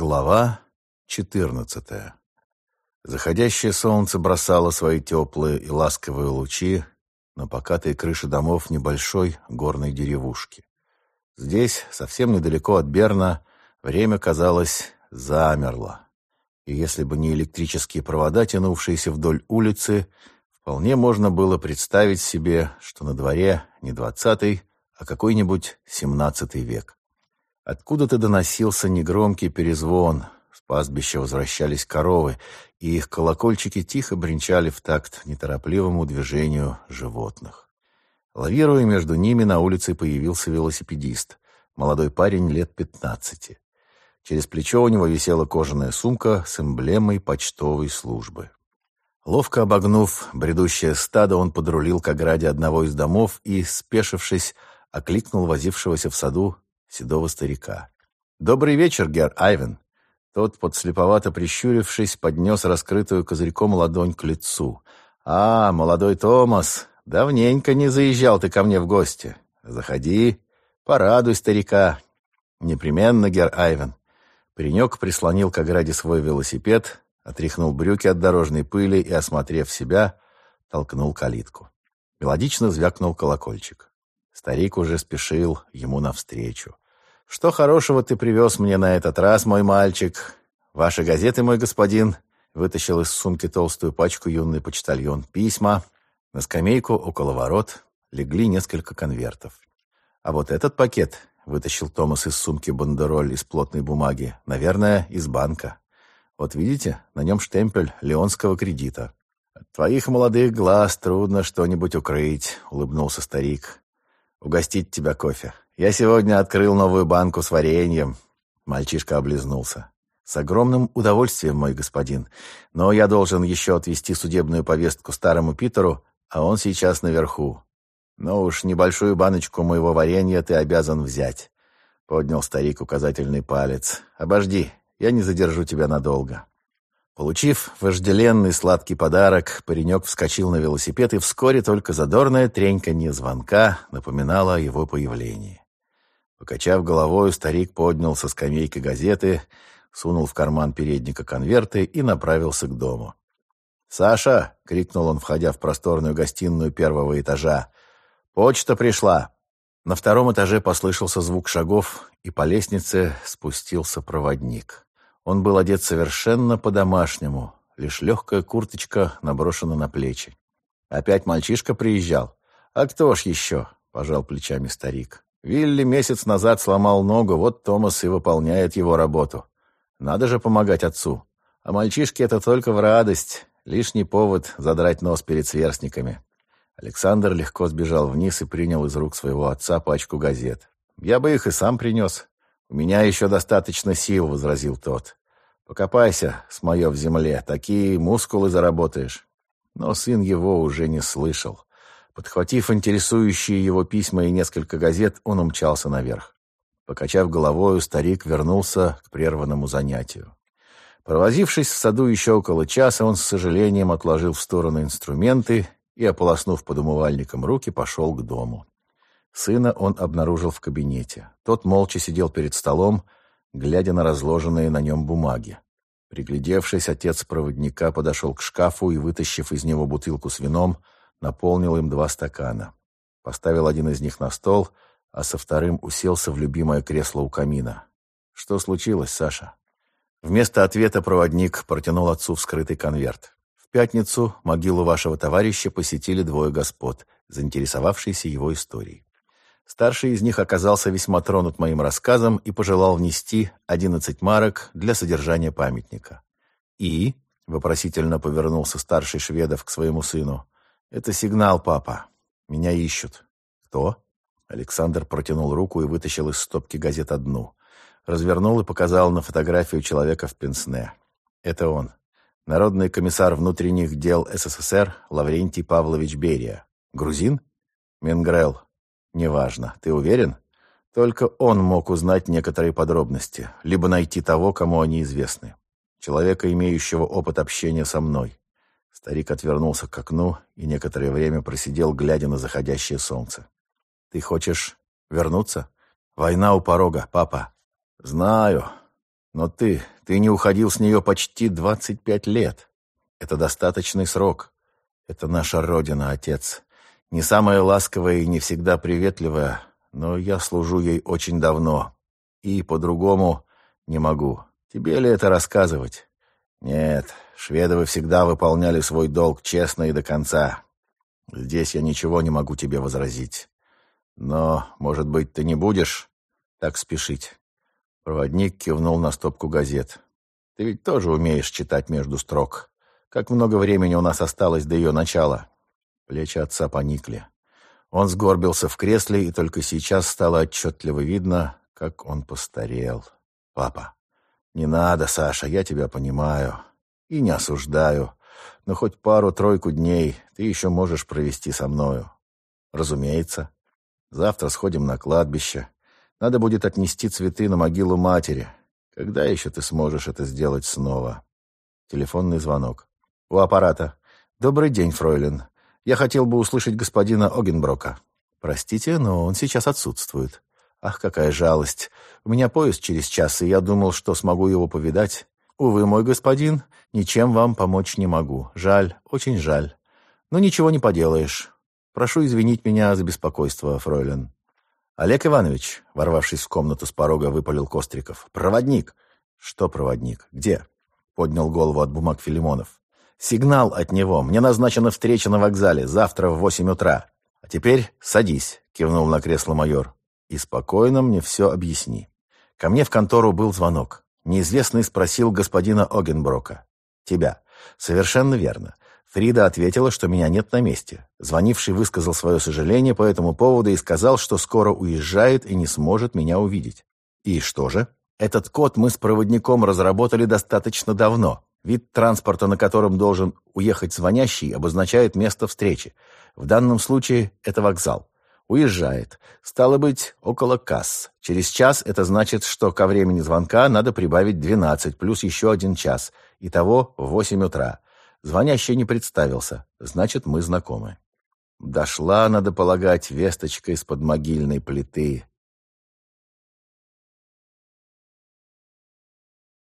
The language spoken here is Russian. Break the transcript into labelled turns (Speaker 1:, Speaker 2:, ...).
Speaker 1: Глава 14. Заходящее солнце бросало свои теплые и ласковые лучи на покатые крыши домов небольшой горной деревушки. Здесь, совсем недалеко от Берна, время, казалось, замерло. И если бы не электрические провода, тянувшиеся вдоль улицы, вполне можно было представить себе, что на дворе не двадцатый, а какой-нибудь семнадцатый век. Откуда-то доносился негромкий перезвон. С пастбища возвращались коровы, и их колокольчики тихо бренчали в такт неторопливому движению животных. Лавируя между ними, на улице появился велосипедист, молодой парень лет пятнадцати. Через плечо у него висела кожаная сумка с эмблемой почтовой службы. Ловко обогнув бредущее стадо, он подрулил к ограде одного из домов и, спешившись, окликнул возившегося в саду седого старика. «Добрый вечер, гер Айвен!» Тот, подслеповато прищурившись, поднес раскрытую козырьком ладонь к лицу. «А, молодой Томас, давненько не заезжал ты ко мне в гости. Заходи, порадуй старика». «Непременно, гер Айвен». Паренек прислонил к ограде свой велосипед, отряхнул брюки от дорожной пыли и, осмотрев себя, толкнул калитку. Мелодично звякнул колокольчик. Старик уже спешил ему навстречу. «Что хорошего ты привез мне на этот раз, мой мальчик? Ваши газеты, мой господин?» Вытащил из сумки толстую пачку юный почтальон. «Письма». На скамейку около ворот легли несколько конвертов. «А вот этот пакет», — вытащил Томас из сумки бандероль из плотной бумаги, «наверное, из банка. Вот видите, на нем штемпель леонского кредита». «От твоих молодых глаз трудно что-нибудь укрыть», — улыбнулся старик угостить тебя кофе. Я сегодня открыл новую банку с вареньем». Мальчишка облизнулся. «С огромным удовольствием, мой господин. Но я должен еще отвезти судебную повестку старому Питеру, а он сейчас наверху. Но уж небольшую баночку моего варенья ты обязан взять». Поднял старик указательный палец. «Обожди, я не задержу тебя надолго». Получив вожделенный сладкий подарок, паренек вскочил на велосипед, и вскоре только задорная треньканье звонка напоминала о его появлении. Покачав головой, старик поднял со скамейки газеты, сунул в карман передника конверты и направился к дому. «Саша!» — крикнул он, входя в просторную гостиную первого этажа. «Почта пришла!» На втором этаже послышался звук шагов, и по лестнице спустился проводник. Он был одет совершенно по-домашнему, лишь легкая курточка наброшена на плечи. Опять мальчишка приезжал. «А кто ж еще?» — пожал плечами старик. «Вилли месяц назад сломал ногу, вот Томас и выполняет его работу. Надо же помогать отцу. А мальчишке это только в радость, лишний повод задрать нос перед сверстниками». Александр легко сбежал вниз и принял из рук своего отца пачку газет. «Я бы их и сам принес. У меня еще достаточно сил», — возразил тот. Покопайся, с в земле, такие мускулы заработаешь. Но сын его уже не слышал. Подхватив интересующие его письма и несколько газет, он умчался наверх. Покачав головою, старик вернулся к прерванному занятию. Провозившись в саду еще около часа, он с сожалением отложил в сторону инструменты и, ополоснув под умывальником руки, пошел к дому. Сына он обнаружил в кабинете. Тот молча сидел перед столом, глядя на разложенные на нем бумаги. Приглядевшись, отец проводника подошел к шкафу и, вытащив из него бутылку с вином, наполнил им два стакана. Поставил один из них на стол, а со вторым уселся в любимое кресло у камина. «Что случилось, Саша?» Вместо ответа проводник протянул отцу вскрытый конверт. В пятницу могилу вашего товарища посетили двое господ, заинтересовавшиеся его историей. Старший из них оказался весьма тронут моим рассказом и пожелал внести 11 марок для содержания памятника. «И?» — вопросительно повернулся старший шведов к своему сыну. «Это сигнал, папа. Меня ищут». «Кто?» Александр протянул руку и вытащил из стопки газет одну. Развернул и показал на фотографию человека в пенсне. «Это он. Народный комиссар внутренних дел СССР Лаврентий Павлович Берия. Грузин? Менгрел. «Неважно. Ты уверен?» Только он мог узнать некоторые подробности, либо найти того, кому они известны. Человека, имеющего опыт общения со мной. Старик отвернулся к окну и некоторое время просидел, глядя на заходящее солнце. «Ты хочешь вернуться?» «Война у порога, папа». «Знаю. Но ты, ты не уходил с нее почти двадцать пять лет. Это достаточный срок. Это наша родина, отец. Не самая ласковая и не всегда приветливая, но я служу ей очень давно. И по-другому не могу. Тебе ли это рассказывать? Нет, шведовы всегда выполняли свой долг честно и до конца. Здесь я ничего не могу тебе возразить. Но, может быть, ты не будешь так спешить?» Проводник кивнул на стопку газет. «Ты ведь тоже умеешь читать между строк. Как много времени у нас осталось до ее начала?» Плечи отца поникли. Он сгорбился в кресле, и только сейчас стало отчетливо видно, как он постарел. «Папа, не надо, Саша, я тебя понимаю. И не осуждаю. Но хоть пару-тройку дней ты еще можешь провести со мною. Разумеется. Завтра сходим на кладбище. Надо будет отнести цветы на могилу матери. Когда еще ты сможешь это сделать снова? Телефонный звонок. У аппарата. «Добрый день, фройлен. Я хотел бы услышать господина Огенброка. Простите, но он сейчас отсутствует. Ах, какая жалость. У меня поезд через час, и я думал, что смогу его повидать. Увы, мой господин, ничем вам помочь не могу. Жаль, очень жаль. Но ничего не поделаешь. Прошу извинить меня за беспокойство, фройлен. Олег Иванович, ворвавшись в комнату с порога, выпалил Костриков. Проводник. Что проводник? Где? Поднял голову от бумаг Филимонов. Сигнал от него. Мне назначена встреча на вокзале. Завтра в восемь утра. А теперь садись, кивнул на кресло майор. И спокойно мне все объясни. Ко мне в контору был звонок. Неизвестный спросил господина Огенброка. «Тебя». «Совершенно верно. Фрида ответила, что меня нет на месте. Звонивший высказал свое сожаление по этому поводу и сказал, что скоро уезжает и не сможет меня увидеть. И что же? Этот код мы с проводником разработали достаточно давно. Вид транспорта, на котором должен уехать звонящий, обозначает место встречи. В данном случае это вокзал. Уезжает. Стало быть, около касс. Через час это значит, что ко времени звонка надо прибавить 12, плюс еще один час. Итого в 8 утра. Звонящий не представился, значит, мы знакомы. Дошла, надо полагать, весточка из-под могильной плиты.